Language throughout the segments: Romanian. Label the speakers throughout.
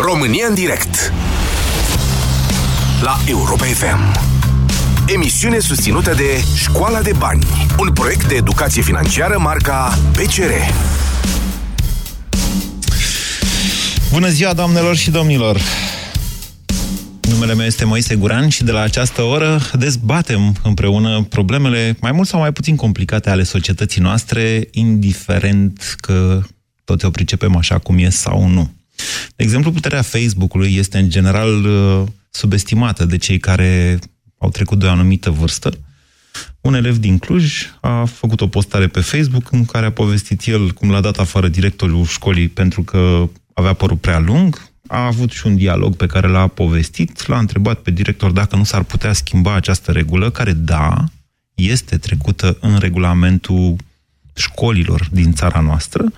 Speaker 1: România în direct La Europa FM Emisiune susținută de Școala de Bani Un proiect de educație financiară marca PCR
Speaker 2: Bună ziua, doamnelor și domnilor! Numele meu este Moise Guran și de la această oră dezbatem împreună problemele mai mult sau mai puțin complicate ale societății noastre, indiferent că toți o pricepem așa cum e sau nu. De exemplu, puterea Facebook-ului este în general uh, subestimată de cei care au trecut de o anumită vârstă. Un elev din Cluj a făcut o postare pe Facebook în care a povestit el cum l-a dat afară directorul școlii pentru că avea părul prea lung, a avut și un dialog pe care l-a povestit, l-a întrebat pe director dacă nu s-ar putea schimba această regulă, care, da, este trecută în regulamentul școlilor din țara noastră,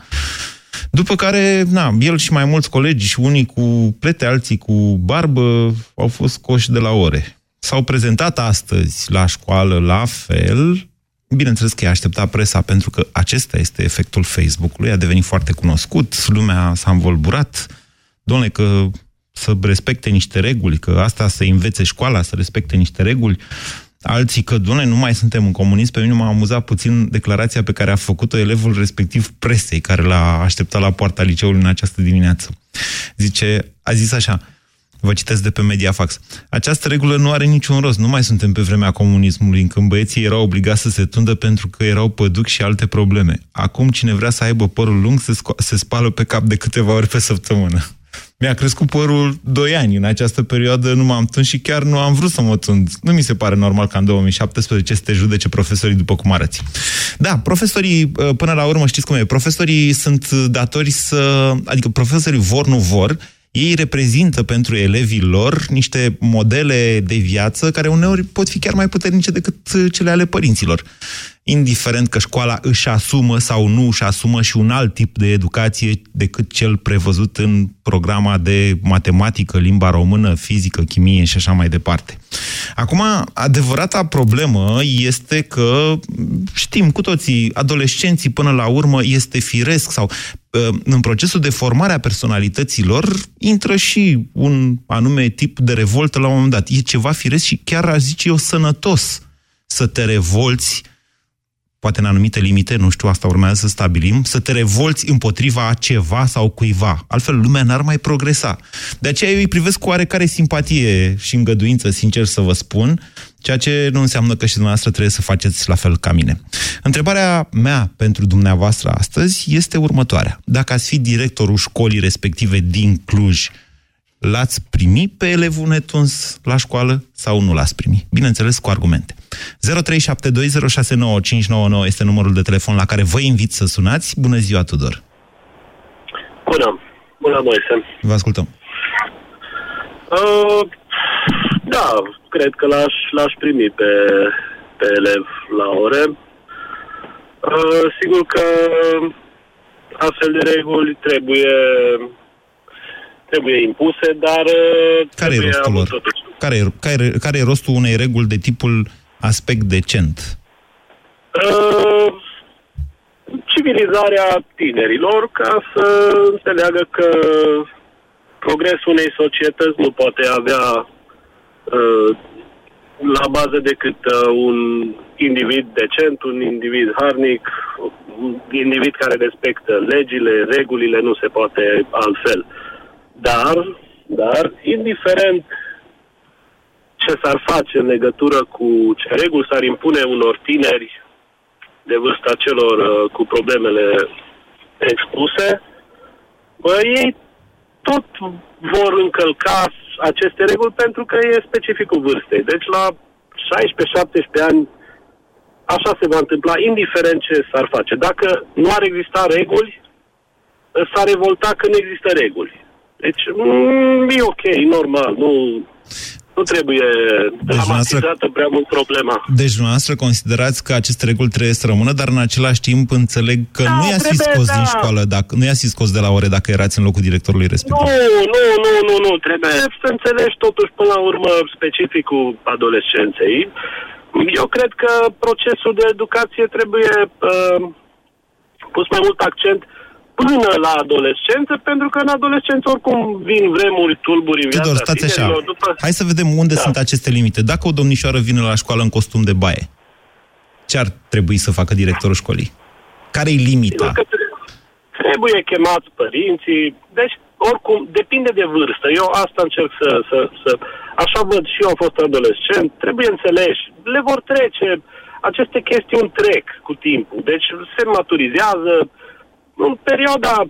Speaker 2: după care, na, el și mai mulți colegi, și unii cu plete, alții cu barbă, au fost coși de la ore. S-au prezentat astăzi la școală la fel, Bineînțeles că i-a așteptat presa pentru că acesta este efectul Facebook-ului, a devenit foarte cunoscut, lumea s-a învolburat, domnule, că să respecte niște reguli, că asta să învețe școala, să respecte niște reguli, alții că, domnule, nu mai suntem în comunism, pe mine m-a amuzat puțin declarația pe care a făcut-o elevul respectiv presei, care l-a așteptat la poarta liceului în această dimineață. Zice, a zis așa, Vă citesc de pe Mediafax. Această regulă nu are niciun rost. Nu mai suntem pe vremea comunismului, când băieții erau obligați să se tundă pentru că erau păduc și alte probleme. Acum, cine vrea să aibă părul lung, se, se spală pe cap de câteva ori pe săptămână. Mi-a crescut părul 2 ani. În această perioadă nu m-am tuns și chiar nu am vrut să mă tund. Nu mi se pare normal ca în 2017 să te judece profesorii după cum arăți. Da, profesorii, ă, până la urmă, știți cum e, profesorii sunt datori să... Adică profesorii vor, nu vor, ei reprezintă pentru elevii lor niște modele de viață care uneori pot fi chiar mai puternice decât cele ale părinților indiferent că școala își asumă sau nu își asumă și un alt tip de educație decât cel prevăzut în programa de matematică, limba română, fizică, chimie și așa mai departe. Acum, adevărata problemă este că știm cu toții, adolescenții până la urmă este firesc sau ă, în procesul de formare a personalităților intră și un anume tip de revoltă la un moment dat. E ceva firesc și chiar aș zice eu sănătos să te revolți poate în anumite limite, nu știu, asta urmează să stabilim, să te revolți împotriva a ceva sau cuiva. Altfel, lumea n-ar mai progresa. De aceea eu îi privesc cu oarecare simpatie și îngăduință, sincer să vă spun, ceea ce nu înseamnă că și dumneavoastră trebuie să faceți la fel ca mine. Întrebarea mea pentru dumneavoastră astăzi este următoarea. Dacă ați fi directorul școlii respective din Cluj, l-ați primi pe elevul netuns la școală sau nu l-ați primi? Bineînțeles, cu argumente. 0372069599 este numărul de telefon la care vă invit să sunați. Bună ziua, Tudor!
Speaker 3: Bună! Bună, Moise!
Speaker 2: Vă ascultăm!
Speaker 3: Uh, da, cred că l-aș, l-aș primi pe, pe elev la ore. Uh, sigur că astfel de reguli trebuie trebuie impuse, dar... Uh,
Speaker 2: care e rostul lor? Care e, care, care e rostul unei reguli de tipul aspect decent?
Speaker 3: Uh, civilizarea tinerilor ca să înțeleagă că progresul unei societăți nu poate avea uh, la bază decât uh, un individ decent, un individ harnic, un individ care respectă legile, regulile, nu se poate altfel. Dar, dar, indiferent ce s-ar face în legătură cu ce reguli s-ar impune unor tineri de vârsta celor uh, cu problemele expuse, bă, ei tot vor încălca aceste reguli pentru că e specificul vârstei. Deci la 16-17 ani așa se va întâmpla, indiferent ce s-ar face. Dacă nu ar exista reguli, s-ar revolta când există reguli. Deci mm, e ok, normal, nu, nu trebuie deci dramatizată prea mult problema.
Speaker 2: Deci dumneavoastră considerați că aceste reguli trebuie să rămână, dar în același timp înțeleg că da, nu i-ați fi scos da. din școală, dacă, nu i-ați fi scos de la ore dacă erați în locul directorului respectiv.
Speaker 3: Nu, nu, nu, nu, nu. Trebuie să înțelegi totuși până la urmă specificul adolescenței. Eu cred că procesul de educație trebuie uh, pus mai mult accent până la adolescență, pentru că în adolescență oricum vin vremuri tulburi în
Speaker 2: Tudor,
Speaker 3: viața
Speaker 2: stați așa.
Speaker 3: tinerilor, După...
Speaker 2: Hai să vedem unde
Speaker 3: Da.
Speaker 2: sunt aceste limite. Dacă o domnișoară vine la școală în costum de baie, ce ar trebui să facă directorul școlii? Care-i limita?
Speaker 3: Sigur că trebuie chemați părinții, deci oricum depinde de vârstă. Eu asta încerc să, să, să... Așa văd și eu am fost adolescent, trebuie înțeleși. Le vor trece, aceste chestiuni trec cu timpul, deci se maturizează, în perioada 15-18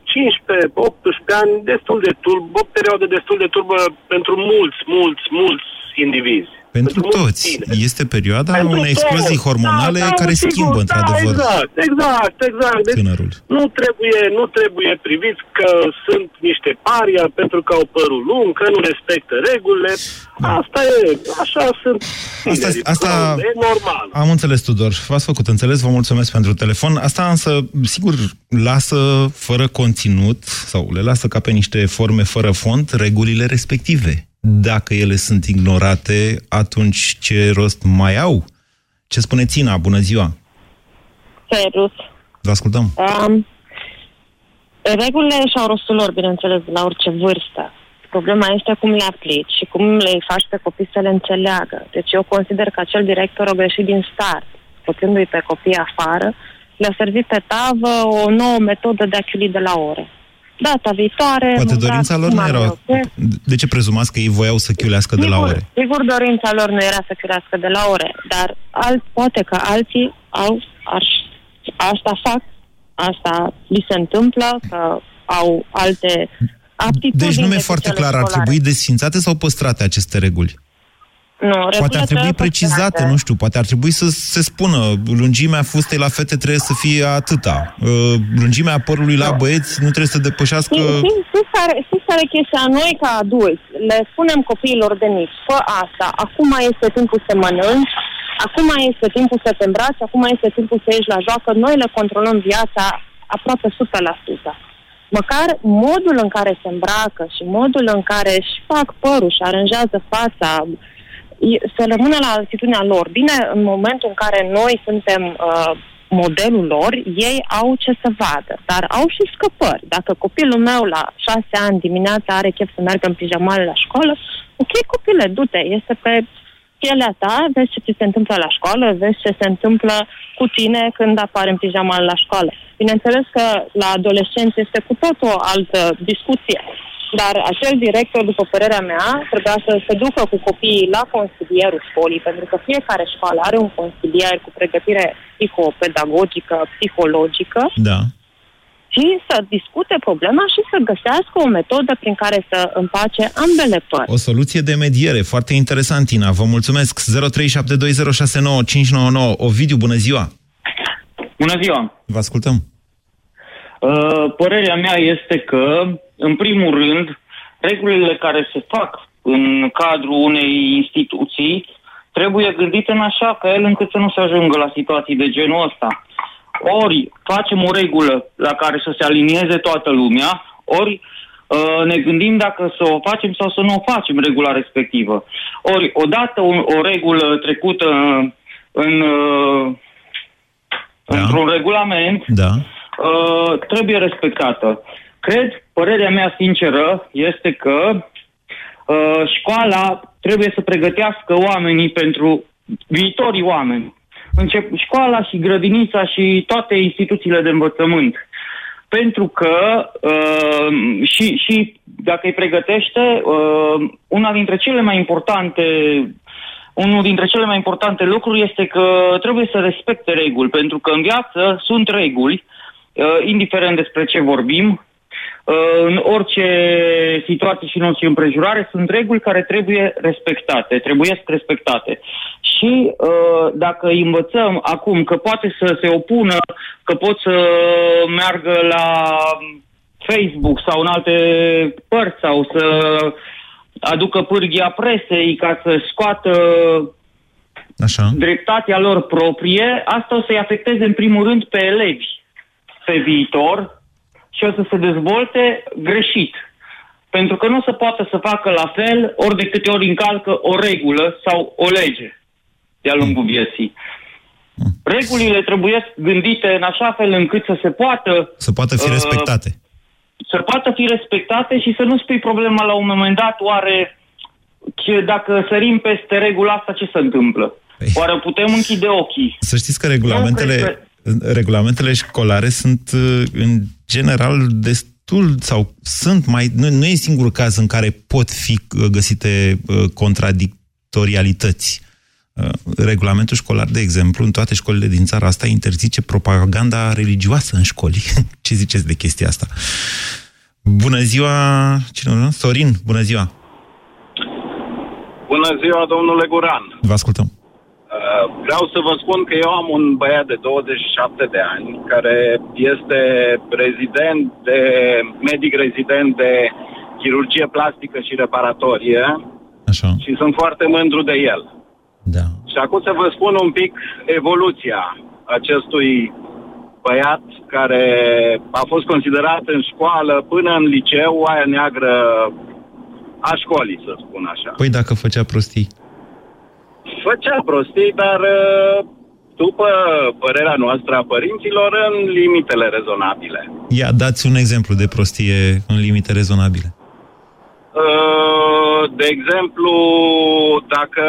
Speaker 3: ani, destul de turb, o perioadă destul de turbă pentru mulți, mulți, mulți indivizi.
Speaker 2: Pentru
Speaker 3: mulți
Speaker 2: toți.
Speaker 3: tineri.
Speaker 2: Este perioada
Speaker 3: Pentru
Speaker 2: unei explozii
Speaker 3: toți.
Speaker 2: hormonale
Speaker 3: Da, da,
Speaker 2: care
Speaker 3: sigur,
Speaker 2: schimbă,
Speaker 3: da,
Speaker 2: într-adevăr,
Speaker 3: Exact, exact, exact. Deci
Speaker 2: tânărul.
Speaker 3: nu trebuie, nu trebuie priviți că sunt niște paria pentru că au părul lung, că nu respectă regulile. Asta e, așa sunt
Speaker 2: Da. Asta,
Speaker 3: tinerii.
Speaker 2: asta
Speaker 3: E normal.
Speaker 2: am înțeles, Tudor. V-ați făcut înțeles, vă mulțumesc pentru telefon. Asta însă, sigur, lasă fără conținut sau le lasă ca pe niște forme fără fond regulile respective. Dacă ele sunt ignorate, atunci ce rost mai au? Ce spune Țina? Bună ziua!
Speaker 4: Serus.
Speaker 2: Vă ascultăm.
Speaker 4: Um, regulile și-au rostul lor, bineînțeles, la orice vârstă. Problema este cum le aplici și cum le faci pe copii să le înțeleagă. Deci eu consider că acel director a greșit din start, făcându-i pe copii afară, le-a servit pe tavă o nouă metodă de a chiuli de la ore. Data viitoare...
Speaker 2: Poate
Speaker 4: mâncați
Speaker 2: dorința lor
Speaker 4: cum
Speaker 2: nu
Speaker 4: ar
Speaker 2: era...
Speaker 4: vrea.
Speaker 2: De ce prezumați că ei voiau să chiulească de la
Speaker 4: Sigur,
Speaker 2: ore?
Speaker 4: Sigur, dorința lor nu era să crească de la ore, dar alt, poate că alții au, ar, asta fac, asta li se întâmplă, că au alte aptitudini.
Speaker 2: Deci nu mi-e
Speaker 4: decât
Speaker 2: foarte
Speaker 4: cele
Speaker 2: clar, ar
Speaker 4: școlare.
Speaker 2: trebui desfințate sau păstrate aceste reguli?
Speaker 4: Nu,
Speaker 2: Poate
Speaker 4: regulile
Speaker 2: ar trebui
Speaker 4: trebuie
Speaker 2: precizate,
Speaker 4: păstrate.
Speaker 2: nu știu, poate ar trebui să se spună lungimea fustei la fete trebuie să fie atâta, uh, lungimea părului la băieți nu trebuie să depășească...
Speaker 4: Știi, știi, știi, care, știi care e chestia? Noi, ca adulți, le spunem copiilor de mici, fă asta, acum este timpul să mănânci, acum este timpul să te îmbraci, acum este timpul să ieși la joacă, noi le controlăm viața aproape 100%. Măcar modul în care se îmbracă și modul în care își fac părul și aranjează fața, e- să rămână la altitudinea lor. Bine, în momentul în care noi suntem uh, modelul lor, ei au ce să vadă, dar au și scăpări. Dacă copilul meu la șase ani dimineața are chef să meargă în pijamale la școală, ok, copile, du-te, este pe pielea ta, vezi ce ți se întâmplă la școală, vezi ce se întâmplă cu tine când apare în pijamale la școală. Bineînțeles că la adolescenți este cu tot o altă discuție, dar acel director, după părerea mea, trebuia să se ducă cu copiii la consilierul școlii, pentru că fiecare școală are un consilier cu pregătire psihopedagogică, psihologică,
Speaker 2: Da.
Speaker 4: și să discute problema și să găsească o metodă prin care să împace ambele părți.
Speaker 2: O soluție de mediere, foarte interesant, Tina. Vă mulțumesc. 0372069599. Ovidiu, bună ziua!
Speaker 5: Bună ziua!
Speaker 2: Vă ascultăm.
Speaker 5: Uh, Părerea mea este că, în primul rând, regulile care se fac în cadrul unei instituții trebuie gândite în așa ca el încât să nu se ajungă la situații de genul ăsta. Ori facem o regulă la care să se alinieze toată lumea, ori uh, ne gândim dacă să o facem sau să nu o facem, regula respectivă. Ori, odată o, o regulă trecută în, uh,
Speaker 2: Da.
Speaker 5: într-un regulament,
Speaker 2: Da.
Speaker 5: Uh, trebuie respectată. Cred, părerea mea sinceră este că uh, școala trebuie să pregătească oamenii pentru viitorii oameni. Încep școala și grădinița și toate instituțiile de învățământ. Pentru că uh, și, și dacă îi pregătește, uh, una dintre cele mai importante unul dintre cele mai importante lucruri este că trebuie să respecte reguli, pentru că în viață sunt reguli, uh, indiferent despre ce vorbim, uh, în orice situație și în orice împrejurare, sunt reguli care trebuie respectate, trebuie respectate. Și uh, dacă îi învățăm acum că poate să se opună, că pot să meargă la Facebook sau în alte părți sau să aducă pârghia presei ca să scoată
Speaker 2: Așa.
Speaker 5: dreptatea lor proprie, asta o să-i afecteze în primul rând pe elevi pe viitor și o să se dezvolte greșit. Pentru că nu o să poată să facă la fel ori de câte ori încalcă o regulă sau o lege de-a lungul vieții. Regulile trebuie gândite în așa fel încât să se poată
Speaker 2: Să poată fi
Speaker 5: Uh,
Speaker 2: respectate.
Speaker 5: să poată fi respectate și să nu spui problema la un moment dat, oare ce, dacă sărim peste regula asta, ce se întâmplă? Păi. Oare putem închide ochii?
Speaker 2: Să știți că regulamentele, regulamentele școlare sunt în general destul sau sunt mai... Nu, nu e singur caz în care pot fi găsite contradictorialități. Regulamentul școlar, de exemplu, în toate școlile din țara asta interzice propaganda religioasă în școli. Ce ziceți de chestia asta? Bună ziua, cine nu? Sorin, bună ziua!
Speaker 6: Bună ziua, domnule Guran!
Speaker 2: Vă ascultăm!
Speaker 6: Uh, vreau să vă spun că eu am un băiat de 27 de ani care este rezident de, medic rezident de chirurgie plastică și reparatorie
Speaker 2: Așa.
Speaker 6: și sunt foarte mândru de el.
Speaker 2: Da.
Speaker 6: Și acum să vă spun un pic evoluția acestui băiat care a fost considerat în școală până în liceu, aia neagră a școlii, să spun așa.
Speaker 2: Păi dacă făcea prostii?
Speaker 6: Făcea prostii, dar uh, după părerea noastră a părinților, în limitele rezonabile.
Speaker 2: Ia, dați un exemplu de prostie în limite rezonabile.
Speaker 6: Uh, de exemplu, dacă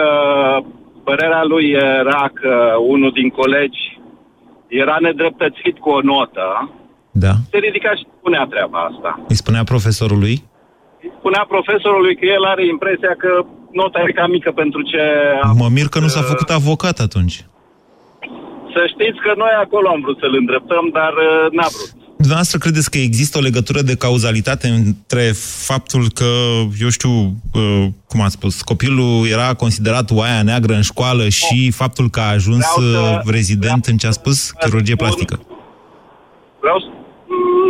Speaker 6: părerea lui era că unul din colegi era nedreptățit cu o notă,
Speaker 2: da.
Speaker 6: se ridica și spunea treaba asta.
Speaker 2: Îi spunea profesorului?
Speaker 6: Îi spunea profesorului că el are impresia că nota e cam mică pentru ce...
Speaker 2: Mă mir că nu s-a făcut avocat atunci.
Speaker 6: Să știți că noi acolo am vrut să-l îndreptăm, dar uh, n-a vrut.
Speaker 2: Dumneavoastră credeți că există o legătură de cauzalitate între faptul că, eu știu, uh, cum ați spus, copilul era considerat oaia neagră în școală și faptul că a ajuns să, uh, rezident în ce a spus, chirurgie plastică?
Speaker 6: Vreau să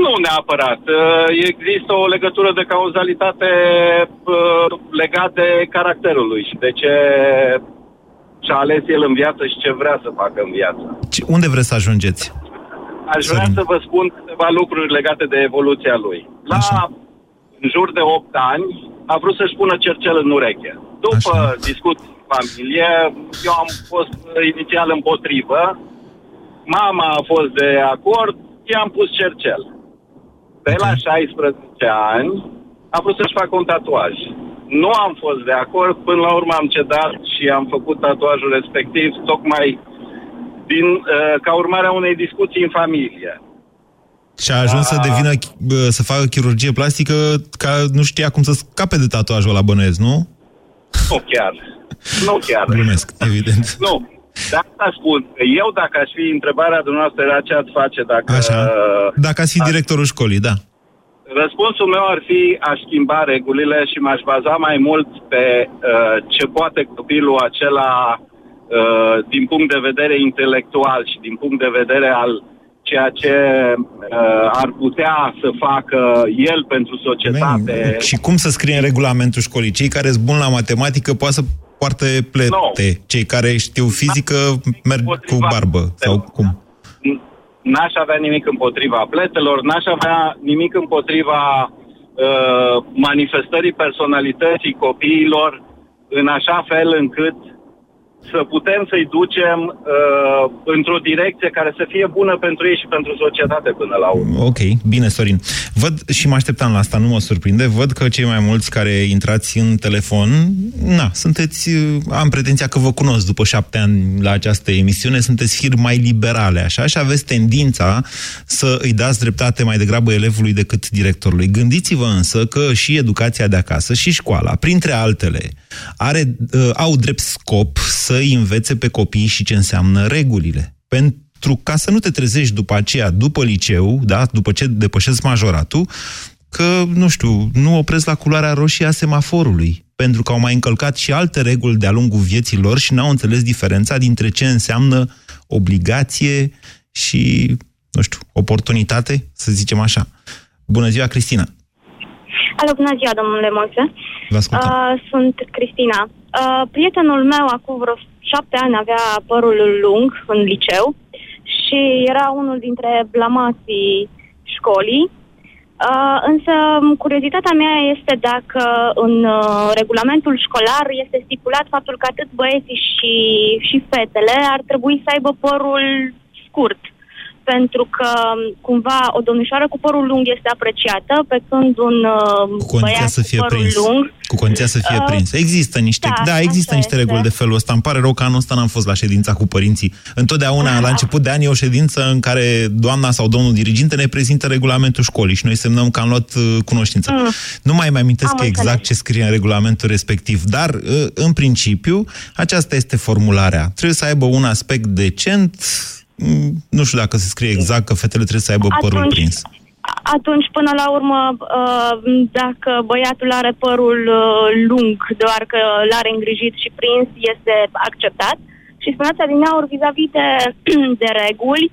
Speaker 6: nu neapărat. Uh, există o legătură de cauzalitate legată de caracterul lui și de ce și-a ales el în viață și ce vrea să facă în viață.
Speaker 2: Unde vreți să ajungeți?
Speaker 6: Aș vrea să vă spun câteva lucruri legate de evoluția lui. La Așa. în jur de 8 ani a vrut să-și pună cercel în ureche. După Așa. discuții în familie, eu am fost inițial împotrivă, mama a fost de acord, i-am pus cercel. Pe okay. la 16 ani a vrut să-și facă un tatuaj. Nu am fost de acord, până la urmă am cedat și am făcut tatuajul respectiv, tocmai din, uh, ca urmare a unei discuții în familie.
Speaker 2: Și a ajuns a... să devină, să facă chirurgie plastică ca nu știa cum să scape de tatuajul la bănuiesc, nu?
Speaker 6: Nu chiar. Nu chiar.
Speaker 2: Glumesc, evident.
Speaker 6: Nu. De asta spun că eu, dacă aș fi întrebarea dumneavoastră, era ce ați face dacă...
Speaker 2: Așa. Dacă ați fi directorul școlii, da.
Speaker 6: Răspunsul meu ar fi aș schimba regulile și m-aș baza mai mult pe uh, ce poate copilul acela Uh, din punct de vedere intelectual și din punct de vedere al ceea ce uh, ar putea să facă el pentru societate.
Speaker 2: Man, și cum să scrie în regulamentul școlii? Cei care sunt buni la matematică poate să poarte plete. No. Cei care știu fizică merg cu barbă. Sau cum?
Speaker 6: N-aș avea nimic împotriva pletelor, n-aș avea nimic împotriva uh, manifestării personalității copiilor în așa fel încât să putem să-i ducem uh, într-o direcție care să fie bună pentru ei și pentru societate până la urmă.
Speaker 2: Ok, bine, Sorin. Văd și mă așteptam la asta, nu mă surprinde. Văd că cei mai mulți care intrați în telefon, na, sunteți, uh, am pretenția că vă cunosc după șapte ani la această emisiune, sunteți fir mai liberale, așa, și aveți tendința să îi dați dreptate mai degrabă elevului decât directorului. Gândiți-vă însă că și educația de acasă și școala, printre altele, are, uh, au drept scop să să îi învețe pe copii și ce înseamnă regulile. Pentru ca să nu te trezești după aceea, după liceu, da, după ce depășesc majoratul, că, nu știu, nu opresc la culoarea roșie a semaforului, pentru că au mai încălcat și alte reguli de-a lungul vieții lor și n-au înțeles diferența dintre ce înseamnă obligație și, nu știu, oportunitate, să zicem așa. Bună ziua, Cristina!
Speaker 7: Alo, bună ziua, domnule Moise.
Speaker 2: Vă uh,
Speaker 7: sunt Cristina. Uh, prietenul meu acum vreo șapte ani avea părul lung în liceu și era unul dintre blamații școlii. Uh, însă curiozitatea mea este dacă în uh, regulamentul școlar este stipulat faptul că atât băieții și, și fetele ar trebui să aibă părul scurt pentru că cumva o domnișoară cu părul lung este apreciată, pe când un uh,
Speaker 2: cu
Speaker 7: băiat
Speaker 2: să fie
Speaker 7: cu părul
Speaker 2: prins.
Speaker 7: lung...
Speaker 2: Cu condiția să fie
Speaker 7: Uh,
Speaker 2: prins. Există niște,
Speaker 7: da,
Speaker 2: da, există
Speaker 7: așa
Speaker 2: niște
Speaker 7: este.
Speaker 2: reguli de felul ăsta. Îmi pare rău că anul ăsta n-am fost la ședința cu părinții. Întotdeauna, la început de an, e o ședință în care doamna sau domnul diriginte ne prezintă regulamentul școlii și noi semnăm că am luat uh, cunoștință.
Speaker 7: Mm.
Speaker 2: Nu mai mai amintesc
Speaker 7: Am
Speaker 2: exact
Speaker 7: înțeles.
Speaker 2: ce scrie în regulamentul respectiv, dar, uh, în principiu, aceasta este formularea. Trebuie să aibă un aspect decent, mm, nu știu dacă se scrie exact că fetele trebuie să aibă părul
Speaker 7: Atunci-
Speaker 2: prins.
Speaker 7: Atunci, până la urmă, uh, dacă băiatul are părul uh, lung, doar că l-are îngrijit și prins, este acceptat. Și spuneați adineauri vis-a-vis de, de reguli,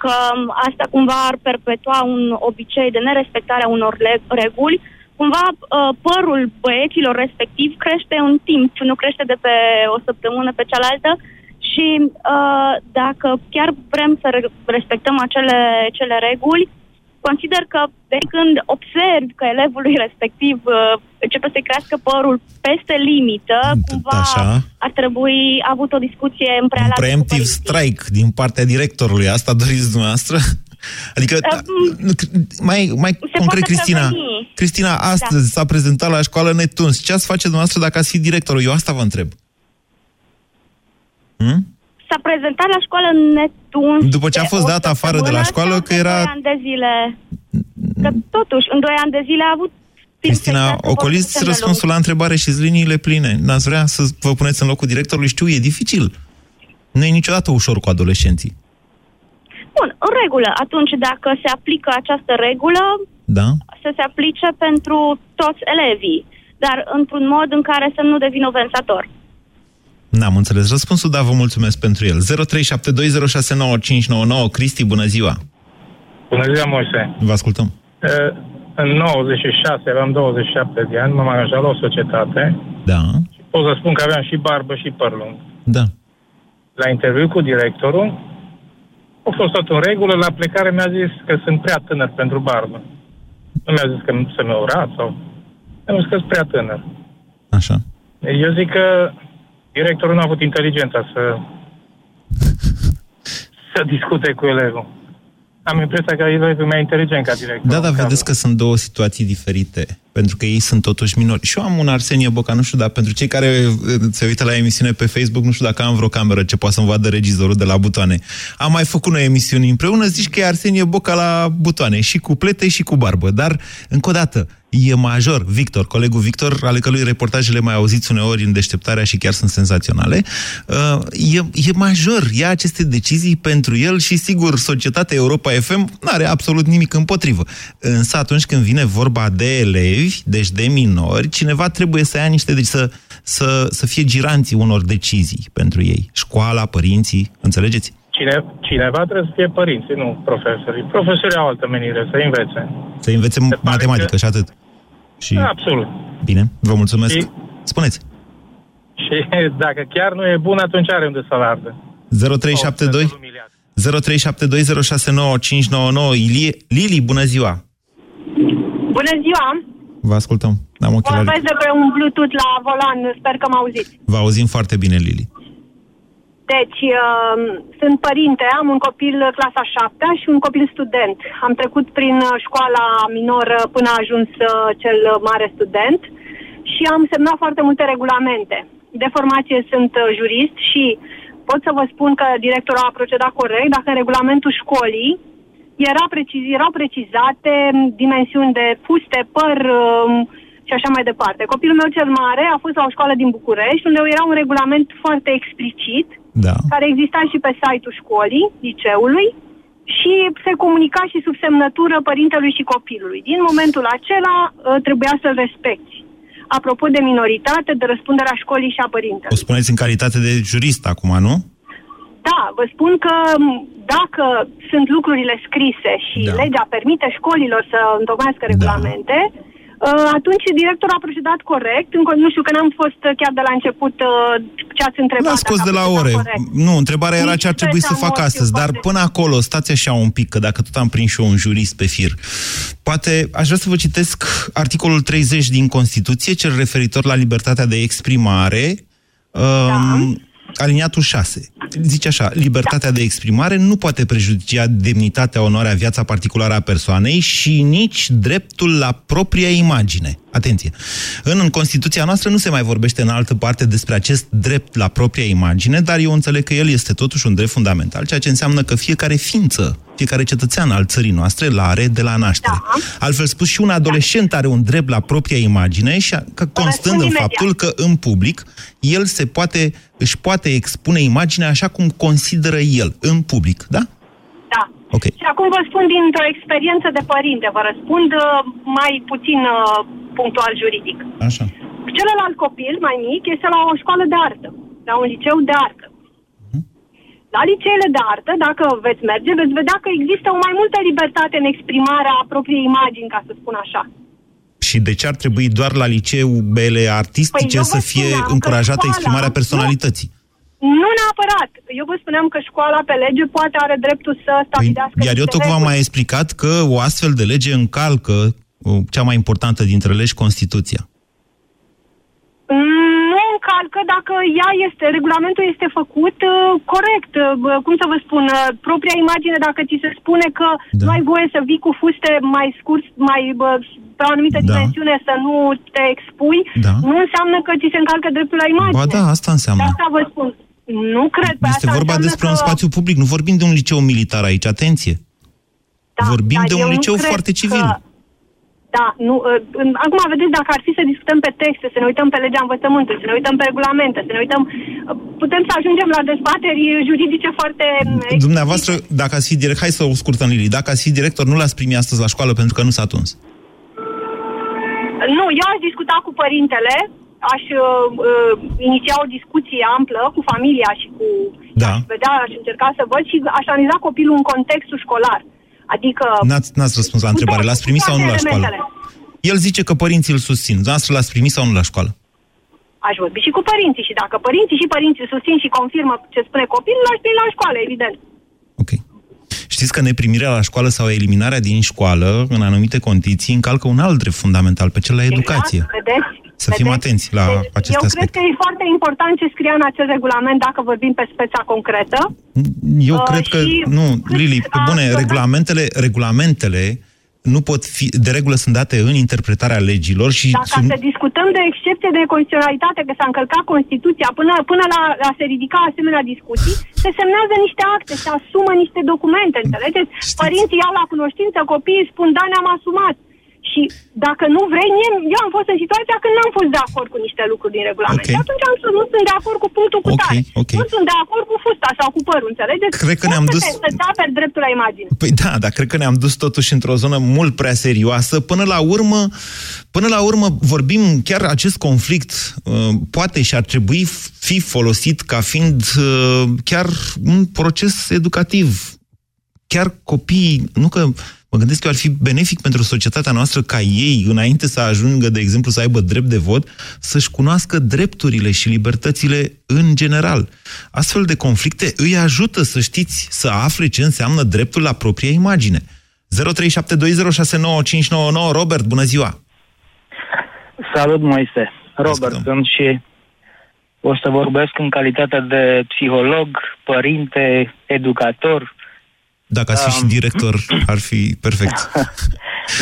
Speaker 7: că um, asta cumva ar perpetua un obicei de nerespectare a unor le- reguli, cumva uh, părul băieților respectiv crește în timp, nu crește de pe o săptămână pe cealaltă și uh, dacă chiar vrem să re- respectăm acele, acele reguli, consider că de când observ că elevului respectiv uh, începe să crească părul peste limită, cumva
Speaker 2: așa.
Speaker 7: ar trebui avut o discuție în
Speaker 2: Un
Speaker 7: prealabil. cu
Speaker 2: preemptive
Speaker 7: părinții.
Speaker 2: strike din partea directorului. Asta doriți dumneavoastră? Adică,
Speaker 7: Uh,
Speaker 2: nu, mai, mai
Speaker 7: se
Speaker 2: concret,
Speaker 7: poate
Speaker 2: Cristina.
Speaker 7: preveni.
Speaker 2: Cristina, astăzi s-a prezentat la școală netuns. Ce ați face dumneavoastră dacă ați fi directorul? Eu asta vă întreb. Hmm?
Speaker 7: S-a prezentat la școală netuns.
Speaker 2: După ce a fost
Speaker 7: de o
Speaker 2: dat afară de la
Speaker 7: săptămână
Speaker 2: școală,
Speaker 7: sau
Speaker 2: că
Speaker 7: de
Speaker 2: era-
Speaker 7: doi ani de zile. Că totuși, în doi ani de zile a avut timp să-i
Speaker 2: Cristina,
Speaker 7: crească părul
Speaker 2: ocoliți
Speaker 7: suficient de
Speaker 2: răspunsul la întrebare și liniile pline. N-ați vrea să vă puneți în locul directorului? Știu, e dificil. Nu e niciodată ușor cu adolescenții.
Speaker 7: Bun, în regulă. Atunci, dacă se aplică această regulă,
Speaker 2: Da?
Speaker 7: să se aplice pentru toți elevii, dar într-un mod în care să nu devină ofensator.
Speaker 2: N-am înțeles răspunsul, dar vă mulțumesc pentru el. 0372069599. Cristi, bună ziua!
Speaker 8: Bună ziua, Moise.
Speaker 2: Vă ascultăm.
Speaker 8: Uh, În 96, aveam 27 de ani, m-am angajat la o societate.
Speaker 2: Da,
Speaker 8: Pot să spun că aveam și barbă și păr lung.
Speaker 2: da.
Speaker 8: La interviu cu directorul, a fost tot în regulă, la plecare mi-a zis că sunt prea tânăr pentru barbă. Nu mi-a zis că să mă urat sau... Mi-a zis că sunt prea tânăr.
Speaker 2: Așa.
Speaker 8: Eu zic că directorul nu a avut inteligența să să discute cu elevul. Am impresia că elevul e mai inteligent ca director.
Speaker 2: Da, dar vedeți că sunt două situații diferite, pentru că ei sunt totuși minori. Și eu am un Arsenie Boca, nu știu, dar pentru cei care uh, se uită la emisiune pe Facebook, nu știu dacă am vreo cameră ce poate să-mi vadă regizorul de la butoane. Am mai făcut noi emisiuni împreună, zici că e Arsenie Boca la butoane, și cu plete și cu barbă. Dar, încă o dată, e major. Victor, colegul Victor, ale cărui reportajele mai auziți uneori în deșteptarea și chiar sunt senzaționale, uh, e, e major. Ia aceste decizii pentru el și, sigur, societatea Europa FM nu are absolut nimic împotrivă. Însă atunci când vine vorba de elevi, deci de minori, cineva trebuie să ia niște, deci să, să, să fie giranții unor decizii pentru ei. Școala, părinții, înțelegeți?
Speaker 8: Cine, cineva trebuie să fie părinții, nu profesorii. Profesorii au altă menire, să învețe.
Speaker 2: Să învețe
Speaker 8: pare
Speaker 2: matematică
Speaker 8: că-
Speaker 2: și atât. Și,
Speaker 8: Absolut.
Speaker 2: bine, vă mulțumesc.
Speaker 8: Și-
Speaker 2: Spuneți.
Speaker 8: Și dacă chiar nu e bun, atunci are unde să-l ardă.
Speaker 2: 0372
Speaker 8: O, să-l umiliați.
Speaker 2: 0372069599 Ilie, Lili, bună ziua!
Speaker 9: Bună ziua!
Speaker 2: Vă ascultăm. Am ochelari.
Speaker 9: Vorbesc de pe un Bluetooth la volan, sper că mă auziți.
Speaker 2: Vă auzim foarte bine, Lili.
Speaker 9: Deci, uh, sunt părinte, am un copil uh, clasa 7 și un copil student. Am trecut prin uh, școala minoră până a ajuns uh, cel mare student și am semnat foarte multe regulamente. De formație sunt uh, jurist și pot să vă spun că directorul a procedat corect dacă în regulamentul școlii era preciz, erau precizate m, dimensiuni de fuste, păr um, și așa mai departe. Copilul meu cel mare a fost la o școală din București, unde era un regulament foarte explicit,
Speaker 2: Da.
Speaker 9: care exista și pe site-ul școlii, liceului, și se comunica și sub semnătură părintelui și copilului. Din momentul acela ă, trebuia să-l respecti. Apropo de minoritate, de răspunderea școlii și a
Speaker 2: O
Speaker 9: părintelui.
Speaker 2: spuneți în calitate de jurist acum, nu?
Speaker 9: Da, vă spun că m, dacă sunt lucrurile scrise și
Speaker 2: Da.
Speaker 9: da. legea permite școlilor să întocmească regulamente, ă, atunci directorul a procedat corect. Încă nu știu că n-am fost chiar de la început ă, ce ați întrebat.
Speaker 2: L-a scos
Speaker 9: dacă
Speaker 2: de
Speaker 9: a
Speaker 2: la
Speaker 9: procedat
Speaker 2: ore.
Speaker 9: corect.
Speaker 2: Nu, întrebarea era
Speaker 9: Nici
Speaker 2: ce ar trebui să
Speaker 9: speța
Speaker 2: fac
Speaker 9: morții
Speaker 2: astăzi. Dar
Speaker 9: poate.
Speaker 2: până acolo, stați așa un pic, că dacă tot am prins și eu un jurist pe fir. Poate aș vrea să vă citesc articolul 30 din Constituție, cel referitor la libertatea de exprimare. Um, aliniatul 6. Zice așa, libertatea de exprimare nu poate prejudicia demnitatea, onoarea, viața particulară a persoanei și nici dreptul la propria imagine. Atenție! În, în Constituția noastră nu se mai vorbește în altă parte despre acest drept la propria imagine, dar eu înțeleg că el este totuși un drept fundamental, ceea ce înseamnă că fiecare ființă, fiecare cetățean al țării noastre l-are de la naștere.
Speaker 9: Da.
Speaker 2: Altfel spus, și un adolescent are un drept la propria imagine și a- că constând în
Speaker 9: imediat.
Speaker 2: faptul că în public el se poate, își poate expune imaginea așa cum consideră el, în public, da?
Speaker 9: Da.
Speaker 2: Ok.
Speaker 9: Și acum vă spun dintr-o experiență de părinte, vă răspund uh, mai puțin uh, punctual juridic.
Speaker 2: Așa.
Speaker 9: Celălalt copil, mai mic, este la o școală de artă, la un liceu de artă. La liceele de artă, dacă veți merge, veți vedea că există o mai multă libertate în exprimarea propriei imagini, ca să spun așa.
Speaker 2: Și de ce ar trebui doar la liceubele artistice
Speaker 9: Păi eu
Speaker 2: să
Speaker 9: vă
Speaker 2: fie
Speaker 9: spuneam că
Speaker 2: încurajată
Speaker 9: școala-
Speaker 2: exprimarea personalității?
Speaker 9: Nu neapărat. Eu vă spuneam că școala pe lege poate are dreptul să
Speaker 2: Păi,
Speaker 9: stabilească
Speaker 2: iar eu
Speaker 9: niște
Speaker 2: tocmai
Speaker 9: reguli.
Speaker 2: am mai explicat că o astfel de lege încalcă uh, cea mai importantă dintre legi, Constituția.
Speaker 9: Nu încalcă dacă ea este, regulamentul este făcut uh, corect. Uh, bă, cum să vă spun, uh, propria imagine, dacă ți se spune că
Speaker 2: Da.
Speaker 9: nu ai voie să vii cu fuste mai scurs, mai bă, pe o anumită
Speaker 2: Da.
Speaker 9: dimensiune, să nu te expui,
Speaker 2: Da.
Speaker 9: nu înseamnă că ți se încalcă dreptul la imagine.
Speaker 2: Ba da, asta
Speaker 9: De
Speaker 2: înseamnă.
Speaker 9: asta vă spun. Nu cred. Pe
Speaker 2: Este
Speaker 9: asta
Speaker 2: vorba
Speaker 9: înseamnă
Speaker 2: despre
Speaker 9: că...
Speaker 2: un spațiu public, nu vorbim de un liceu militar aici, atenție.
Speaker 9: Da,
Speaker 2: vorbim
Speaker 9: dar
Speaker 2: de un
Speaker 9: eu nu
Speaker 2: liceu
Speaker 9: cred
Speaker 2: foarte civil.
Speaker 9: Că... Da, nu, uh, în- acum vedeți, dacă ar fi să discutăm pe texte, să ne uităm pe legea învățământului, să ne uităm pe regulamente, să ne uităm... uh, Putem să ajungem la dezbateri juridice foarte... uh,
Speaker 2: Dumneavoastră, dacă ați fi direct, hai să o scurtăm, Lili, dacă ați fi director, nu l-ați primi astăzi la școală pentru că nu s-a tuns.
Speaker 9: Nu, eu aș discuta cu părintele, aș uh, uh, iniția o discuție amplă cu familia și cu...
Speaker 2: Da.
Speaker 9: Aș vedea, aș încerca să văd și aș analiza copilul în contextul școlar. Adică...
Speaker 2: N-ați, n-ați răspuns la întrebare. L-ați primit sau nu la școală? El zice că părinții îl susțin. Dumneavoastră l-ați primit sau nu la școală?
Speaker 9: Aș vorbi și cu părinții și dacă părinții și părinții susțin și confirmă ce spune copilul, l-aș primi la școală, evident.
Speaker 2: Ok. Știți că neprimirea la școală sau eliminarea din școală, în anumite condiții, încalcă un alt drept fundamental, pe cel la educație.
Speaker 9: Exact, vedeți?
Speaker 2: Să fim
Speaker 9: Vedeți?
Speaker 2: atenți la
Speaker 9: Deci,
Speaker 2: aceste
Speaker 9: Eu cred
Speaker 2: aspecte.
Speaker 9: că e foarte important ce scria în acest regulament dacă vorbim pe speța concretă.
Speaker 2: Eu
Speaker 9: Uh,
Speaker 2: cred că,
Speaker 9: și
Speaker 2: nu,
Speaker 9: cât
Speaker 2: Lili, pe
Speaker 9: a
Speaker 2: bune,
Speaker 9: abordat-
Speaker 2: regulamentele, regulamentele nu pot fi, de regulă sunt date în interpretarea legilor și
Speaker 9: Dacă
Speaker 2: sunt...
Speaker 9: să discutăm de excepție de constituționalitate, că s-a încălcat Constituția, până, până la, la se ridica asemenea discuții, se semnează niște acte, se asumă niște documente, înțelegeți?
Speaker 2: Știți-
Speaker 9: Părinții iau la cunoștință, copiii spun, da, ne-am asumat. Și dacă nu vrei, mie, eu am fost în situația când n-am fost de acord cu niște lucruri din regulament.
Speaker 2: Ok.
Speaker 9: Și atunci am spus, nu sunt de acord cu punctul cu
Speaker 2: Ok,
Speaker 9: tare.
Speaker 2: ok.
Speaker 9: Nu sunt de acord cu fusta sau cu părul, înțelegeți?
Speaker 2: Cred că ne-am
Speaker 9: Poți
Speaker 2: dus-
Speaker 9: Să te- să-ți aperi dreptul la imagine.
Speaker 2: Păi da, dar cred că ne-am dus totuși într-o zonă mult prea serioasă. Până la urmă, până la urmă vorbim, chiar acest conflict uh, poate și ar trebui fi folosit ca fiind uh, chiar un proces educativ. Chiar copiii, nu că mă gândesc că ar fi benefic pentru societatea noastră ca ei, înainte să ajungă, de exemplu, să aibă drept de vot, să-și cunoască drepturile și libertățile în general. Astfel de conflicte îi ajută, să știți, să afle ce înseamnă dreptul la propria imagine. 0372069599 Robert, bună ziua!
Speaker 10: Salut, Moise. Robert
Speaker 2: Ascultăm.
Speaker 10: sunt și o să vorbesc în calitate de psiholog, părinte, educator.
Speaker 2: Dacă ați fi și
Speaker 10: Um,
Speaker 2: director, ar fi perfect.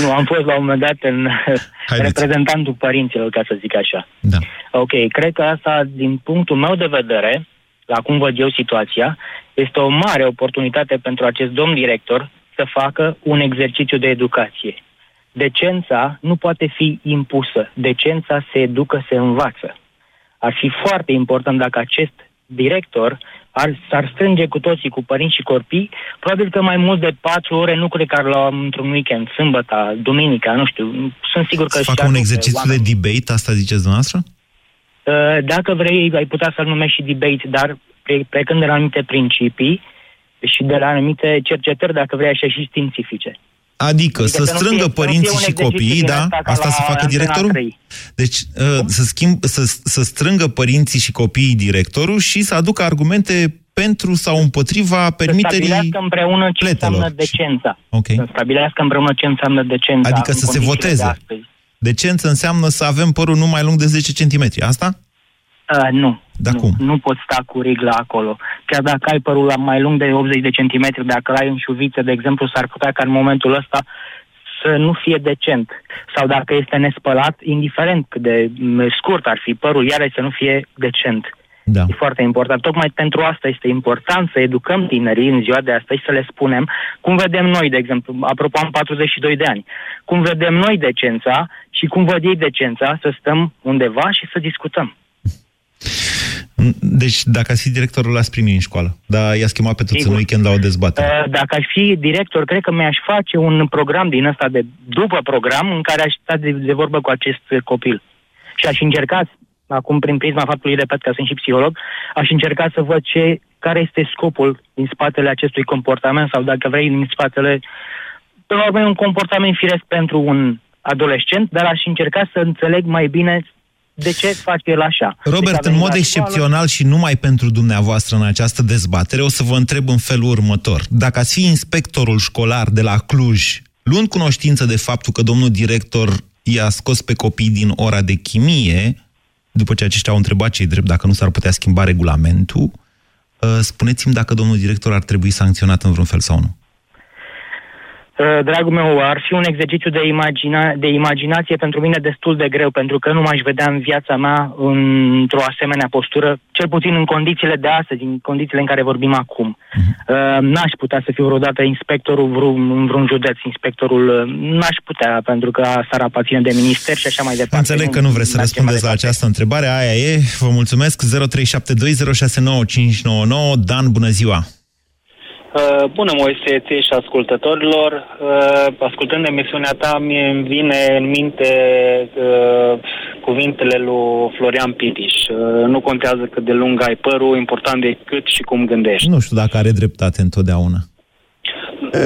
Speaker 10: Nu, am fost la un moment dat în
Speaker 2: Haideți.
Speaker 10: reprezentantul părinților, ca să zic așa.
Speaker 2: Da.
Speaker 10: Ok, cred că asta, din punctul meu de vedere, la cum văd eu situația, este o mare oportunitate pentru acest domn director să facă un exercițiu de educație. Decența nu poate fi impusă. Decența se educă, se învață. Ar fi foarte important dacă acest director ar, s-ar strânge cu toții, cu părinți și copii, probabil că mai mult de patru ore nu cred că ar lua într-un weekend, sâmbătă, duminica, nu știu. Sunt sigur că
Speaker 2: Să
Speaker 10: și
Speaker 2: facă un
Speaker 10: aduce
Speaker 2: exercițiu de
Speaker 10: oameni.
Speaker 2: debate, asta ziceți dumneavoastră?
Speaker 10: Uh, Dacă vrei, ai putea să-l numești și debate, dar pre- plecând de la anumite principii și de la anumite cercetări, dacă vrei, așa și științifice.
Speaker 2: Adică,
Speaker 10: Adică
Speaker 2: să
Speaker 10: să nu
Speaker 2: strângă
Speaker 10: fie- să nu fie
Speaker 2: părinții
Speaker 10: un
Speaker 2: și
Speaker 10: exercițiu
Speaker 2: copiii,
Speaker 10: din
Speaker 2: da?
Speaker 10: asta ca
Speaker 2: Asta
Speaker 10: la
Speaker 2: să facă
Speaker 10: Antena
Speaker 2: directorul?
Speaker 10: 3.
Speaker 2: Deci, uh, să, schimb, să, să strângă părinții și copiii directorul și să aducă argumente pentru sau împotriva
Speaker 10: Să
Speaker 2: permiterii...
Speaker 10: stabilească împreună ce
Speaker 2: pletelor.
Speaker 10: înseamnă decența.
Speaker 2: Ok.
Speaker 10: Să stabilească împreună ce înseamnă decența.
Speaker 2: Adică
Speaker 10: în
Speaker 2: să se
Speaker 10: condițiile
Speaker 2: voteze.
Speaker 10: de astăzi.
Speaker 2: Decență înseamnă să avem părul nu mai lung de 10 cm. Asta?
Speaker 10: Uh, nu.
Speaker 2: Da
Speaker 10: nu,
Speaker 2: cum?
Speaker 10: Nu poți sta cu rigla acolo. Chiar dacă ai părul la mai lung de 80 de centimetri, dacă l ai în șuviță, de exemplu, s-ar putea ca în momentul ăsta să nu fie decent. Sau dacă este nespălat, indiferent cât de m, scurt ar fi părul, iarăși să nu fie decent.
Speaker 2: Da.
Speaker 10: E foarte important. Tocmai pentru asta este important să educăm tinerii în ziua de astăzi, să le spunem cum vedem noi, de exemplu, apropo am 42 de ani, cum vedem noi decența și cum văd ei decența, să stăm undeva și să discutăm.
Speaker 2: Deci, dacă ați fi directorul, l-ați primi în școală. Dar i-a schimbat pe toți
Speaker 10: Sigur.
Speaker 2: în weekend la o dezbatere.
Speaker 10: Uh, Dacă aș fi director, cred că mi-aș face un program din ăsta de după program în care aș sta de, de vorbă cu acest uh, copil. Și aș încerca, acum prin prisma faptului, repet că sunt și psiholog, aș încerca să văd ce, care este scopul din spatele acestui comportament sau dacă vrei din spatele până la urmă e un comportament firesc pentru un adolescent, dar aș încerca să înțeleg mai bine de ce face el așa.
Speaker 2: Robert,
Speaker 10: Deci a
Speaker 2: în
Speaker 10: venit
Speaker 2: mod
Speaker 10: la
Speaker 2: excepțional și numai pentru dumneavoastră în această dezbatere, o să vă întreb în felul următor. Dacă ați fi inspectorul școlar de la Cluj, luând cunoștință de faptul că domnul director i-a scos pe copii din ora de chimie, după ce aceștia au întrebat cei drept dacă nu s-ar putea schimba regulamentul, ă, spuneți-mi dacă domnul director ar trebui sancționat în vreun fel sau nu.
Speaker 10: Uh, Dragul meu, ar fi un exercițiu de, imagina- de imaginație pentru mine destul de greu, pentru că nu m-aș vedea în viața mea într-o asemenea postură, cel puțin în condițiile de astăzi, în condițiile în care vorbim acum. Uh, n-aș putea să fiu vreodată inspectorul vreun, în vreun județ, inspectorul uh, n-aș putea, pentru că asta ar aparține de minister și așa mai departe.
Speaker 2: Înțeleg că nu vreți să
Speaker 10: mergem mai
Speaker 2: răspundeți la
Speaker 10: departe.
Speaker 2: această întrebare, aia e. Vă mulțumesc. 0372069599. Dan, bună ziua!
Speaker 11: Uh, Bună, Moise, ție și ascultătorilor. Uh, Ascultând emisiunea ta, mi îmi vine în minte uh, cuvintele lui Florian Pitiș. Uh, Nu contează cât de lung ai părul, important e cât și cum gândești.
Speaker 2: Nu știu dacă are dreptate întotdeauna. E,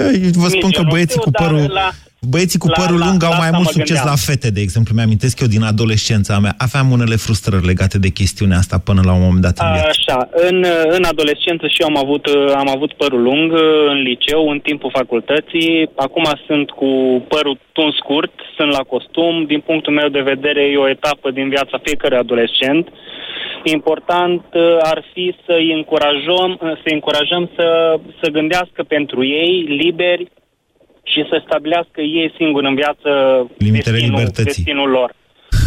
Speaker 2: Vă spun
Speaker 11: Nici
Speaker 2: că
Speaker 11: eu nu
Speaker 2: băieții
Speaker 11: știu,
Speaker 2: cu
Speaker 11: dar
Speaker 2: părul...
Speaker 11: la-
Speaker 2: Băieții cu
Speaker 11: la-
Speaker 2: părul
Speaker 11: la-
Speaker 2: lung au
Speaker 11: la
Speaker 2: mai
Speaker 11: asta
Speaker 2: mult
Speaker 11: mă
Speaker 2: succes
Speaker 11: gândeam.
Speaker 2: la fete, de exemplu. Mi-amintesc eu din adolescența mea. Aveam unele frustrări legate de chestiunea asta până la un moment dat în viață.
Speaker 11: Așa, în, în adolescență și eu am avut, uh, am avut părul lung uh, în liceu, în timpul facultății. Acum sunt cu părul tuns scurt, sunt la costum. Din punctul meu de vedere e o etapă din viața fiecărui adolescent. Important uh, ar fi să-i încurajăm, uh, să încurajăm să, să gândească pentru ei, liberi, și să stabilească ei singuri în viață
Speaker 2: Limitele
Speaker 11: destinul,
Speaker 2: libertății.
Speaker 11: destinul lor.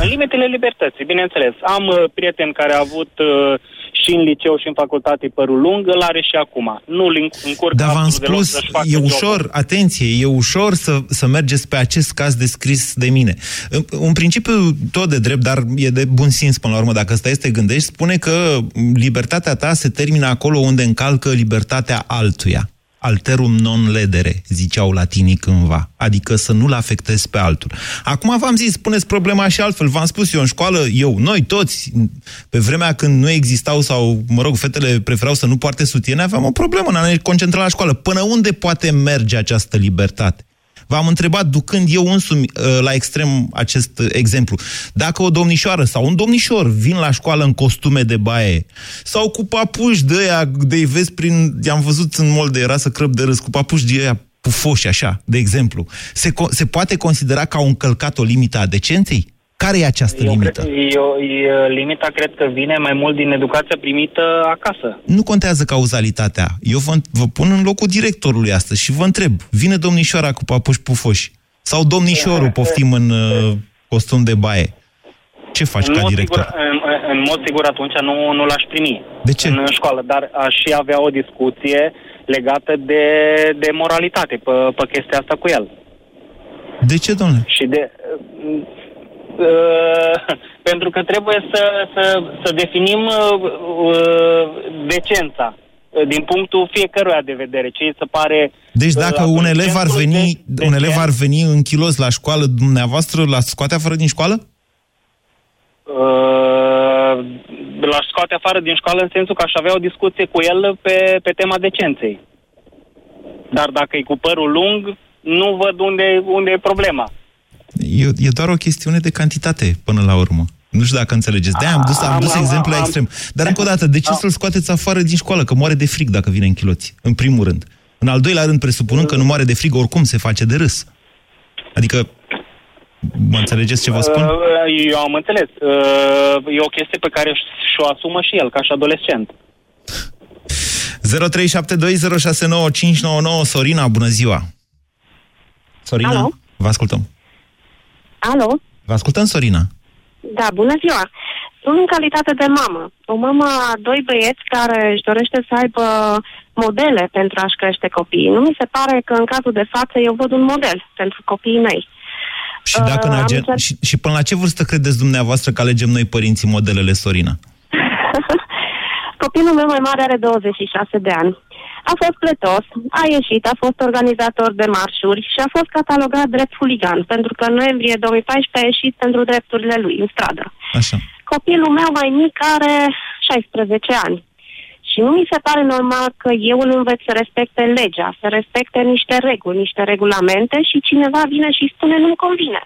Speaker 11: În limitele libertății, bineînțeles. Am uh, prieten care a avut uh, și în liceu și în facultate părul lung, îl are și acum. Nu îl înc- încurcă
Speaker 2: Dar v-am
Speaker 11: absolut deloc
Speaker 2: spus,
Speaker 11: să-și facă
Speaker 2: e
Speaker 11: jobul.
Speaker 2: ușor, atenție, e ușor să, să mergeți pe acest caz descris de mine. În- Un principiu tot de drept, dar e de bun simț până la urmă, dacă stai să te gândești, spune că libertatea ta se termină acolo unde încalcă libertatea altuia. Alterum non ledere, ziceau latinii cândva, adică să nu-l afectezi pe altul. Acum v-am zis, spuneți problema și altfel, v-am spus eu în școală, eu, noi toți, pe vremea când nu existau sau, mă rog, fetele preferau să nu poarte sutiene, aveam o problemă în a ne concentra la școală. Până unde poate merge această libertate? V-am întrebat, ducând eu însumi uh, la extrem acest uh, exemplu, dacă o domnișoară sau un domnișor vin la școală în costume de baie sau cu papuși de aia, de vezi prin, i-am văzut în mol de era să crăp de râs, cu papuși de aia pufoși așa, de exemplu, se, co- se poate considera că au încălcat o limită a decenței? Care e această
Speaker 11: Eu
Speaker 2: limită?
Speaker 11: cred, eu, e, limita cred că vine mai mult din educația primită acasă.
Speaker 2: Nu contează cauzalitatea. Eu vă, vă pun în locul directorului astăzi și vă întreb, vine domnișoara cu papuși pufoși sau domnișorul, poftim, în uh, costum de baie. Ce faci
Speaker 11: în,
Speaker 2: ca
Speaker 11: mod
Speaker 2: director?
Speaker 11: sigur, în, în mod sigur atunci nu, nu l-aș primi
Speaker 2: De ce?
Speaker 11: în școală, dar aș și avea o discuție legată de, de moralitate pe, pe chestia asta cu el.
Speaker 2: De ce, domnule?
Speaker 11: Și de... Uh, pentru că trebuie să, să, să definim uh, uh, decența uh, din punctul fiecăruia de vedere. Ce îi se pare...
Speaker 2: Deci
Speaker 11: uh,
Speaker 2: dacă un elev ar
Speaker 11: adolescentului
Speaker 2: veni,
Speaker 11: de-
Speaker 2: un
Speaker 11: decent,
Speaker 2: elev ar veni în kilos la școală, dumneavoastră l scoate afară din școală?
Speaker 11: uh, l-aș scoate afară din școală în sensul că aș avea o discuție cu el pe, pe tema decenței. Dar dacă e cu părul lung, nu văd unde, unde e problema.
Speaker 2: E, e doar o chestiune de cantitate, până la urmă. Nu știu dacă înțelegeți. De-aia am dus, am
Speaker 11: Am-
Speaker 2: dus
Speaker 11: am-
Speaker 2: exemple
Speaker 11: am-
Speaker 2: extrem. Dar încă o dată, de ce să-l scoateți afară din școală? Că moare de frig dacă vine în chiloți, în primul rând. În al doilea rând, presupunând că nu moare de frig, oricum se face de râs. Adică, Mă înțelegeți ce vă spun?
Speaker 11: Uh, Eu am înțeles. Uh, E o chestie pe care și-o asumă și el, ca și adolescent.
Speaker 2: 0372069599 Sorina, bună ziua! Sorina,
Speaker 12: Alo?
Speaker 2: vă ascultăm.
Speaker 12: Alo?
Speaker 2: Vă ascultăm, Sorina.
Speaker 12: Da, bună ziua! Sunt în calitate de mamă. O mamă a doi băieți care își dorește să aibă modele pentru a-și crește copiii. Nu mi se pare că în cazul de față eu văd un model pentru copiii mei.
Speaker 2: Și, dacă
Speaker 12: Uh,
Speaker 2: ne
Speaker 12: am
Speaker 2: age...
Speaker 12: încerc-
Speaker 2: și, și până la ce vârstă credeți dumneavoastră că alegem noi părinții modelele, Sorina?
Speaker 12: Copilul meu mai mare are 26 de ani. A fost plătos, a ieșit, a fost organizator de marșuri și a fost catalogat drept huligan, pentru că în noiembrie 2014 a ieșit pentru drepturile lui în stradă.
Speaker 2: Așa.
Speaker 12: Copilul meu mai mic are 16 ani. Și nu mi se pare normal că eu îl învăț să respecte legea, să respecte niște reguli, niște regulamente și cineva vine și spune nu-mi convine.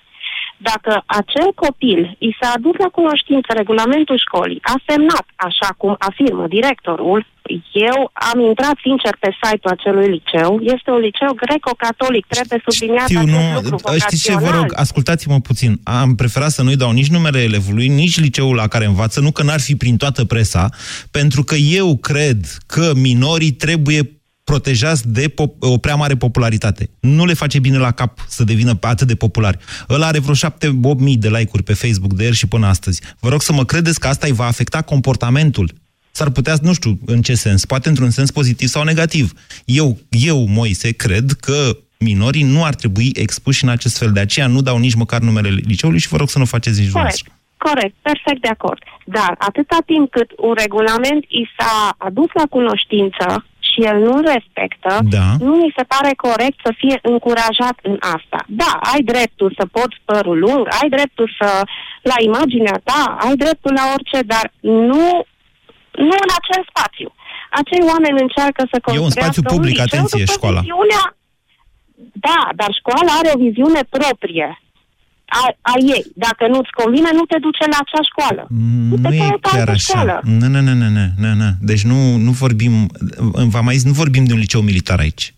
Speaker 12: Dacă acel copil i s-a adus la cunoștință regulamentul școlii, a semnat, așa cum afirmă directorul, eu am intrat sincer pe site-ul acelui liceu, este un liceu greco-catolic, trebuie subliniat
Speaker 2: Știu,
Speaker 12: acest
Speaker 2: nu,
Speaker 12: lucru
Speaker 2: știți ce vă
Speaker 12: vocațional.
Speaker 2: rog, ascultați-mă puțin. Am preferat să nu-i dau nici numele elevului, nici liceul la care învață, nu că n-ar fi prin toată presa, pentru că eu cred că minorii trebuie protejați de pop- o prea mare popularitate. Nu le face bine la cap să devină atât de populari. Ăla are vreo 7-8 mii de like-uri pe Facebook de ieri și până astăzi. Vă rog să mă credeți că asta îi va afecta comportamentul. S-ar putea, nu știu în ce sens, poate într-un sens pozitiv sau negativ. Eu, eu, Moise, cred că minorii nu ar trebui expuși în acest fel. De aceea nu dau nici măcar numele liceului și vă rog să nu o faceți nici
Speaker 12: Corect,
Speaker 2: dumneavoastră.
Speaker 12: corect, perfect de acord. Dar atâta timp cât un regulament i s-a adus la cunoștință și el nu respectă,
Speaker 2: Da.
Speaker 12: nu mi se pare corect să fie încurajat în asta. Da, ai dreptul să poți părul lung, ai dreptul să, la imaginea ta, ai dreptul la orice, dar nu, nu în acel spațiu. Acei oameni încearcă să
Speaker 2: E un
Speaker 12: construiască
Speaker 2: spațiu public,
Speaker 12: liceu
Speaker 2: atenție,
Speaker 12: după
Speaker 2: școala.
Speaker 12: viziunea da, dar școala are o viziune proprie a, a ei. Dacă nu-ți convine, nu te duce la acea școală.
Speaker 2: Nu
Speaker 12: te
Speaker 2: e
Speaker 12: caută
Speaker 2: chiar
Speaker 12: altă
Speaker 2: așa.
Speaker 12: școală.
Speaker 2: Nu, nu, nu, nu, nu, nu, nu. Deci nu, nu vorbim, v-am mai zis, nu vorbim de un liceu militar aici.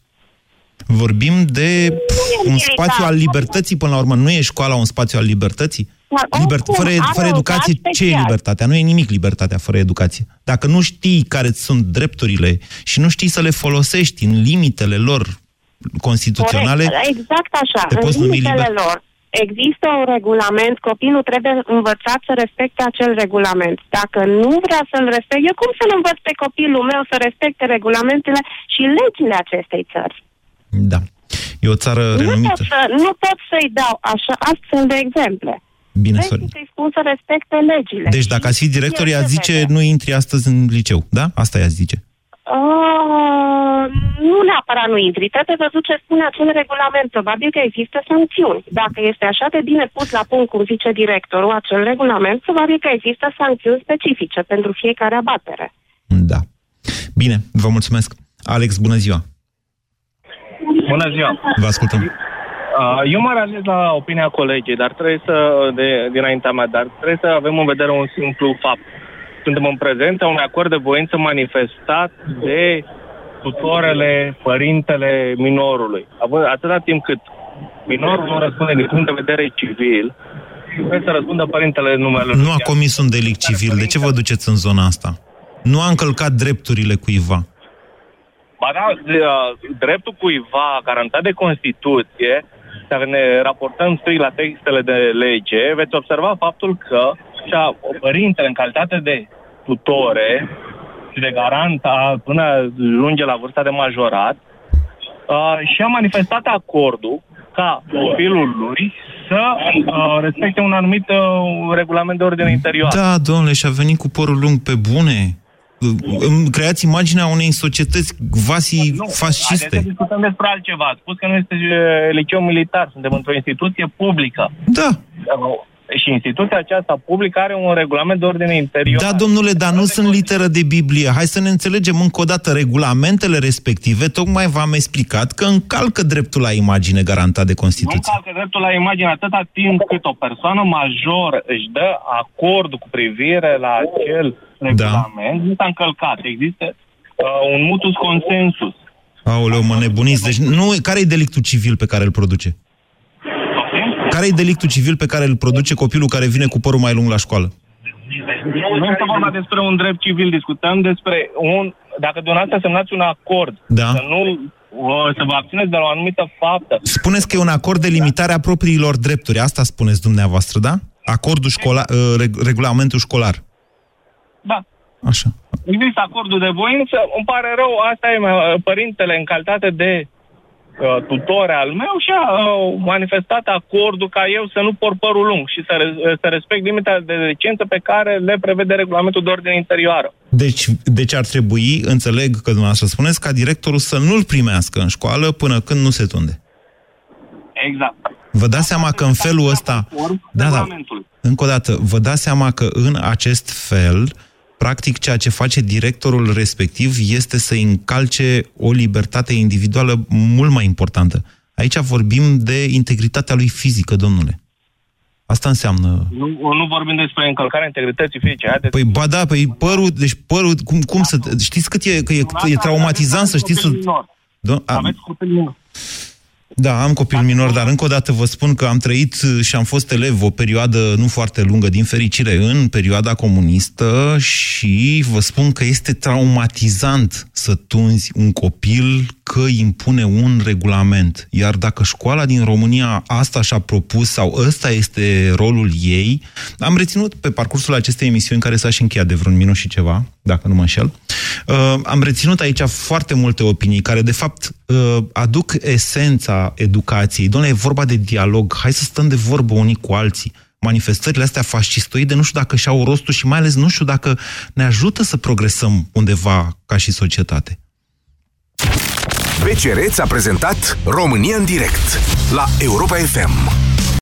Speaker 2: Vorbim de pf, un
Speaker 12: militar.
Speaker 2: spațiu al libertății, până la urmă. Nu e școala un spațiu al libertății?
Speaker 12: Dar
Speaker 2: Liber...
Speaker 12: oricum,
Speaker 2: Fără,
Speaker 12: are
Speaker 2: fără
Speaker 12: un
Speaker 2: educație,
Speaker 12: caz
Speaker 2: ce e
Speaker 12: special.
Speaker 2: libertatea? Nu e nimic libertatea fără educație. Dacă nu știi care sunt drepturile și nu știi să le folosești în limitele lor constituționale,
Speaker 12: Corect, exact așa.
Speaker 2: te poți
Speaker 12: în
Speaker 2: numi
Speaker 12: limitele
Speaker 2: liber.
Speaker 12: lor există un regulament, copilul trebuie învățat să respecte acel regulament. Dacă nu vrea să-l respecte, eu cum să-l învăț pe copilul meu să respecte regulamentele și legile acestei țări?
Speaker 2: Da. E o țară
Speaker 12: Nu pot,
Speaker 2: renumită.
Speaker 12: să, nu pot să-i dau așa, astfel de exemple.
Speaker 2: Bine,
Speaker 12: Trebuie
Speaker 2: Sorin.
Speaker 12: să-i spun să respecte legile.
Speaker 2: Deci dacă ați fi director,
Speaker 12: El
Speaker 2: i-ați
Speaker 12: se
Speaker 2: zice,
Speaker 12: vede.
Speaker 2: nu intri astăzi în liceu, da? Asta i-ați zice.
Speaker 12: Uh, nu neapărat nu intri. Trebuie văzut ce spune acel regulament. Probabil că există sancțiuni. Dacă este așa de bine pus la punct, cum zice directorul, acel regulament, probabil că există sancțiuni specifice pentru fiecare abatere.
Speaker 2: Da. Bine, vă mulțumesc. Alex, bună ziua.
Speaker 8: Bună ziua!
Speaker 2: Vă ascultăm.
Speaker 8: Uh, Eu mă ralez la opinia colegii, dar trebuie să, de, dinaintea mea, dar trebuie să avem în vedere un simplu fapt. Suntem în prezența unui acord de voință manifestat de tutorele, părintele minorului. Având, atâta timp cât minorul nu răspunde din punct de vedere civil, trebuie să răspundă părintele numele
Speaker 2: Nu a comis un delict civil. De ce vă duceți în zona asta? Nu a încălcat drepturile cuiva.
Speaker 8: Ba da, de, uh, dreptul cuiva garantat de Constituție, dacă ne raportăm strict la textele de lege, veți observa faptul că și-a, părintele, în calitate de tutore și de garant a, până ajunge la vârsta de majorat, uh, și-a manifestat acordul ca copilul lui să uh, respecte un anumit uh, regulament de ordine interioară.
Speaker 2: Da, domnule, și-a venit cu părul lung pe bune. Îmi creați imaginea unei societăți vasii
Speaker 8: Nu, Haideți
Speaker 2: fasciste.
Speaker 8: să discutăm despre altceva. Ați spus că nu este uh, liceu militar, suntem într-o instituție publică.
Speaker 2: Da.
Speaker 8: Și instituția aceasta publică are un regulament de ordine interior.
Speaker 2: Da, domnule, dar nu sunt literă de Biblie. Hai să ne înțelegem încă o dată. Regulamentele respective, tocmai v-am explicat că încalcă dreptul la imagine garantat de
Speaker 8: Nu
Speaker 2: Constituție.
Speaker 8: încalcă dreptul la imagine atâta timp cât o persoană majoră își dă acordul cu privire la acel regulament, nu s-a încălcat. Există uh, un mutus consensus.
Speaker 2: Aoleu, mă nebuniți. Deci, nu, care e delictul civil pe care îl produce? Care e delictul civil pe care îl produce copilul care vine cu părul mai lung la școală?
Speaker 8: Nu este vorba despre un drept civil, discutăm despre un... Dacă dumneavoastră semnați un acord,
Speaker 2: Da.
Speaker 8: să nu o, să vă abțineți de la o anumită faptă,
Speaker 2: Spuneți că e un acord de limitare a propriilor drepturi. Asta spuneți dumneavoastră, da? Acordul școlar, uh, reg- regulamentul școlar.
Speaker 8: da,
Speaker 2: Așa.
Speaker 8: Există acordul de voință, îmi pare rău, asta e mă, părintele în calitate de uh, tutore al meu și a uh, manifestat acordul ca eu să nu port părul lung și să, re- să respect limitele de decență pe care le prevede regulamentul de ordine interioară.
Speaker 2: Deci, deci ar trebui, înțeleg că dumneavoastră spuneți, ca directorul să nu-l primească în școală până când nu se tunde.
Speaker 8: Exact.
Speaker 2: Vă dați seama că în felul ăsta... Da, da,
Speaker 8: Regulamentului.
Speaker 2: încă o dată, vă dați seama că în acest fel, practic, ceea ce face directorul respectiv este să încalce o libertate individuală mult mai importantă. Aici vorbim de integritatea lui fizică, domnule. Asta înseamnă...
Speaker 8: Nu, nu vorbim despre încălcarea integrității fizice. Haideți.
Speaker 2: Păi ba da, păi părul, deci părul, cum, cum să... Știți cât e, că e, e traumatizant să știți să... Da, a,
Speaker 8: Aveți copil minor.
Speaker 2: Da, am copil minor, dar încă o dată vă spun că am trăit și am fost elev o perioadă nu foarte lungă, din fericire, în perioada comunistă și vă spun că este traumatizant să tunzi un copil că impune un regulament. Iar dacă școala din România asta și-a propus sau ăsta este rolul ei, am reținut pe parcursul acestei emisiuni, care s-a și încheiat de vreun minut și ceva, dacă nu mă înșel, uh, am reținut aici foarte multe opinii care, de fapt, uh, aduc esența educației. Doamne, e vorba de dialog, hai să stăm de vorbă unii cu alții. Manifestările astea fascistoide nu știu dacă și-au rostul și mai ales nu știu dacă ne ajută să progresăm undeva ca și societate.
Speaker 1: BCR ți-a prezentat România în direct la Europa FM.